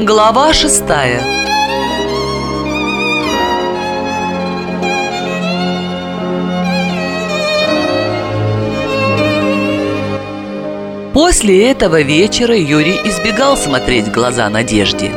Глава шестая После этого вечера Юрий избегал смотреть глаза Надежде.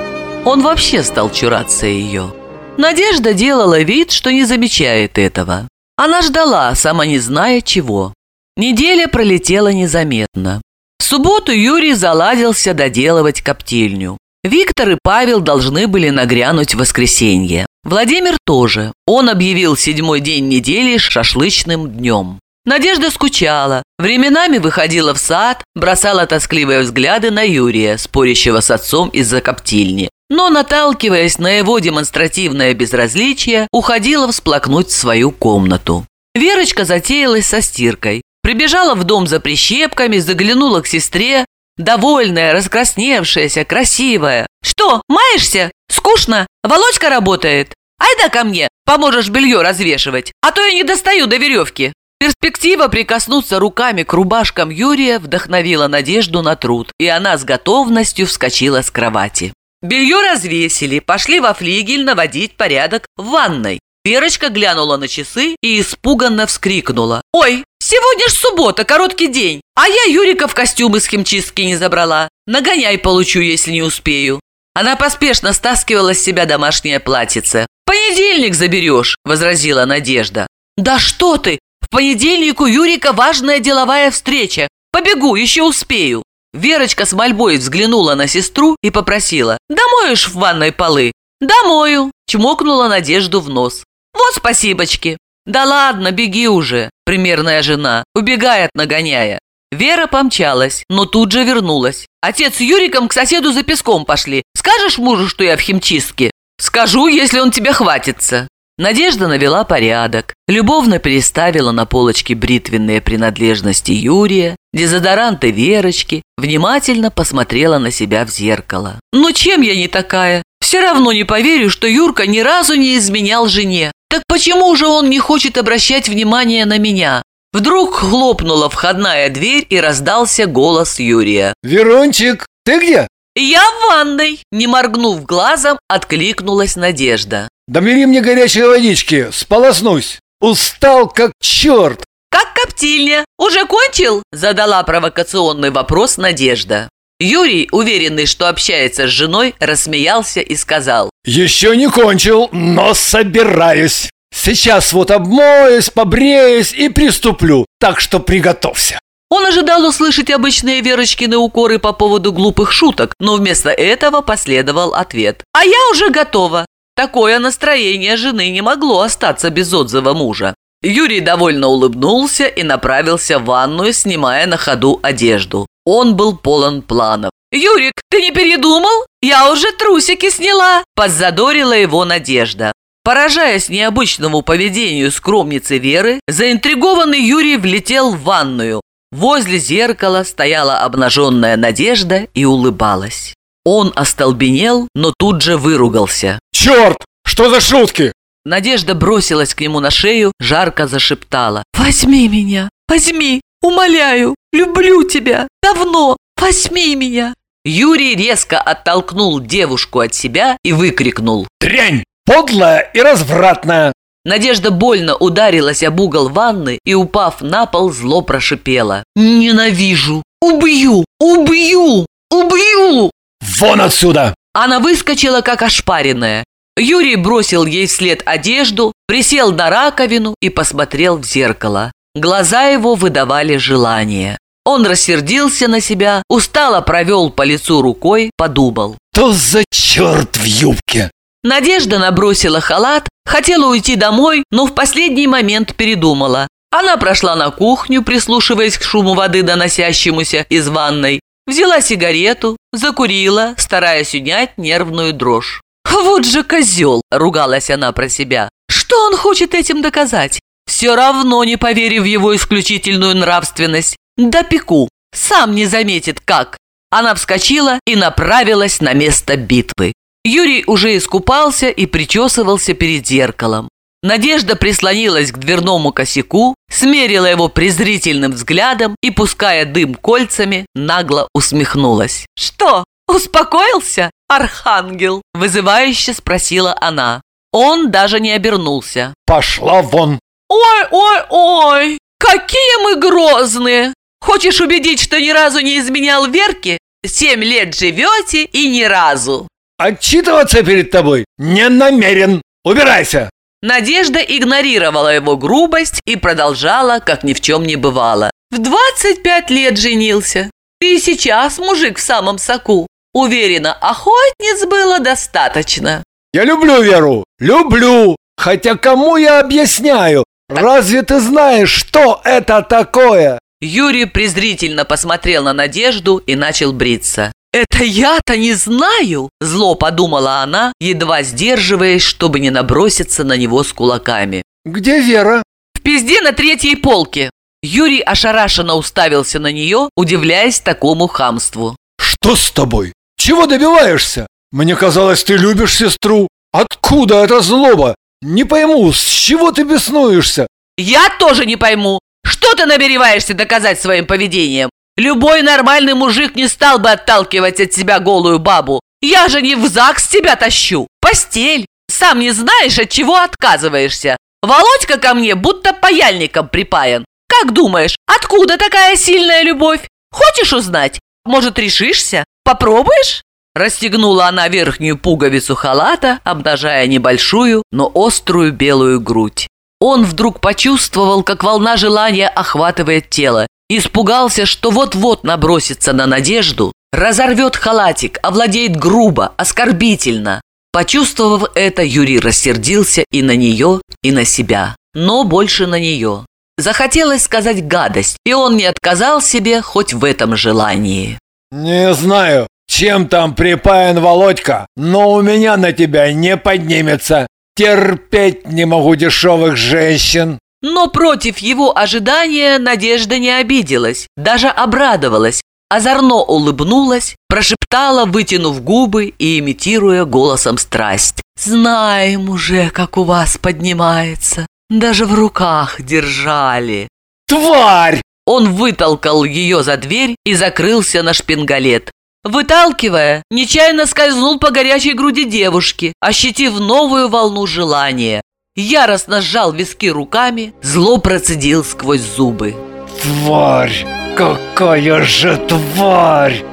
Он вообще стал чураться ее. Надежда делала вид, что не замечает этого. Она ждала, сама не зная чего. Неделя пролетела незаметно. В субботу Юрий заладился доделывать коптильню. Виктор и Павел должны были нагрянуть в воскресенье. Владимир тоже. Он объявил седьмой день недели шашлычным днем. Надежда скучала, временами выходила в сад, бросала тоскливые взгляды на Юрия, спорящего с отцом из-за коптильни. Но, наталкиваясь на его демонстративное безразличие, уходила всплакнуть в свою комнату. Верочка затеялась со стиркой. Прибежала в дом за прищепками, заглянула к сестре, довольная, раскрасневшаяся, красивая. «Что, маешься? Скучно? Володька работает? Айда ко мне, поможешь белье развешивать, а то я не достаю до веревки». Перспектива прикоснуться руками к рубашкам Юрия вдохновила Надежду на труд, и она с готовностью вскочила с кровати. Белье развесили, пошли во флигель наводить порядок в ванной. Верочка глянула на часы и испуганно вскрикнула. «Ой, сегодня ж суббота, короткий день, а я Юрика в костюм из химчистки не забрала. Нагоняй получу, если не успею». Она поспешно стаскивала с себя домашнее платьице. «Понедельник заберешь», – возразила Надежда. «Да что ты! понедельник у Юрика важная деловая встреча. Побегу, еще успею». Верочка с мольбой взглянула на сестру и попросила. «Домоешь в ванной полы?» «Домою», – чмокнула Надежду в нос. «Вот спасибочки». «Да ладно, беги уже», – примерная жена, убегает, нагоняя. Вера помчалась, но тут же вернулась. «Отец с Юриком к соседу за песком пошли. Скажешь мужу, что я в химчистке?» «Скажу, если он тебя хватится». Надежда навела порядок, любовно переставила на полочке бритвенные принадлежности Юрия, дезодоранты Верочки, внимательно посмотрела на себя в зеркало. «Ну чем я не такая? Все равно не поверю, что Юрка ни разу не изменял жене. Так почему же он не хочет обращать внимание на меня?» Вдруг хлопнула входная дверь и раздался голос Юрия. «Верончик, ты где?» «Я в ванной!» Не моргнув глазом, откликнулась Надежда. Да бери мне горячей водички, сполоснусь. Устал как черт. Как коптильня? Уже кончил? Задала провокационный вопрос Надежда. Юрий, уверенный, что общается с женой, рассмеялся и сказал. Еще не кончил, но собираюсь. Сейчас вот обмоюсь, побреюсь и приступлю, так что приготовься. Он ожидал услышать обычные Верочкины укоры по поводу глупых шуток, но вместо этого последовал ответ. «А я уже готова. Такое настроение жены не могло остаться без отзыва мужа. Юрий довольно улыбнулся и направился в ванную, снимая на ходу одежду. Он был полон планов. «Юрик, ты не передумал? Я уже трусики сняла!» – подзадорила его Надежда. Поражаясь необычному поведению скромницы Веры, заинтригованный Юрий влетел в ванную. Возле зеркала стояла обнаженная Надежда и улыбалась. Он остолбенел, но тут же выругался. «Черт! Что за шутки?» Надежда бросилась к нему на шею, жарко зашептала. «Возьми меня! Возьми! Умоляю! Люблю тебя! Давно! Возьми меня!» Юрий резко оттолкнул девушку от себя и выкрикнул. «Дрянь! Подлая и развратная!» Надежда больно ударилась об угол ванны и, упав на пол, зло прошипела. «Ненавижу! Убью! Убью! Убью!» «Вон отсюда!» Она выскочила, как ошпаренная. Юрий бросил ей вслед одежду, присел на раковину и посмотрел в зеркало. Глаза его выдавали желание. Он рассердился на себя, устало провел по лицу рукой, подумал. «То за черт в юбке!» Надежда набросила халат, хотела уйти домой, но в последний момент передумала. Она прошла на кухню, прислушиваясь к шуму воды, доносящемуся из ванной, Взяла сигарету, закурила, стараясь унять нервную дрожь. «Вот же козел!» – ругалась она про себя. «Что он хочет этим доказать? Все равно не поверив в его исключительную нравственность. Да пеку, сам не заметит как». Она вскочила и направилась на место битвы. Юрий уже искупался и причесывался перед зеркалом. Надежда прислонилась к дверному косяку, смерила его презрительным взглядом и, пуская дым кольцами, нагло усмехнулась. «Что, «Успокоился, архангел?» – вызывающе спросила она. Он даже не обернулся. «Пошла вон!» «Ой, ой, ой! Какие мы грозные! Хочешь убедить, что ни разу не изменял Верке? Семь лет живете и ни разу!» «Отчитываться перед тобой не намерен! Убирайся!» Надежда игнорировала его грубость и продолжала, как ни в чем не бывало. «В 25 лет женился. И сейчас мужик в самом соку. Уверена, охотниц было достаточно». «Я люблю Веру, люблю! Хотя кому я объясняю? Разве ты знаешь, что это такое?» Юрий презрительно посмотрел на Надежду и начал бриться. «Это я-то не знаю!» – зло подумала она, едва сдерживаясь, чтобы не наброситься на него с кулаками. «Где Вера?» «В пизде на третьей полке!» Юрий ошарашенно уставился на нее, удивляясь такому хамству. «Что с тобой? Чего добиваешься? Мне казалось, ты любишь сестру. Откуда эта злоба? Не пойму, с чего ты беснуешься?» «Я тоже не пойму. Что ты намереваешься доказать своим поведением? Любой нормальный мужик не стал бы отталкивать от себя голую бабу. Я же не в ЗАГС тебя тащу. Постель. Сам не знаешь, от чего отказываешься. Володька ко мне будто паяльником припаян. Как думаешь, откуда такая сильная любовь? Хочешь узнать? Может, решишься? Попробуешь?» Расстегнула она верхнюю пуговицу халата, обнажая небольшую, но острую белую грудь. Он вдруг почувствовал, как волна желания охватывает тело, Испугался, что вот-вот набросится на надежду, разорвет халатик, овладеет грубо, оскорбительно. Почувствовав это, Юрий рассердился и на нее, и на себя, но больше на нее. Захотелось сказать гадость, и он не отказал себе хоть в этом желании. «Не знаю, чем там припаян Володька, но у меня на тебя не поднимется. Терпеть не могу дешевых женщин!» Но против его ожидания Надежда не обиделась, даже обрадовалась, озорно улыбнулась, прошептала, вытянув губы и имитируя голосом страсть. «Знаем уже, как у вас поднимается. Даже в руках держали». «Тварь!» Он вытолкал ее за дверь и закрылся на шпингалет. Выталкивая, нечаянно скользнул по горячей груди девушки, ощутив новую волну желания яростно сжал виски руками, зло процедил сквозь зубы. «Тварь! Какая же тварь!»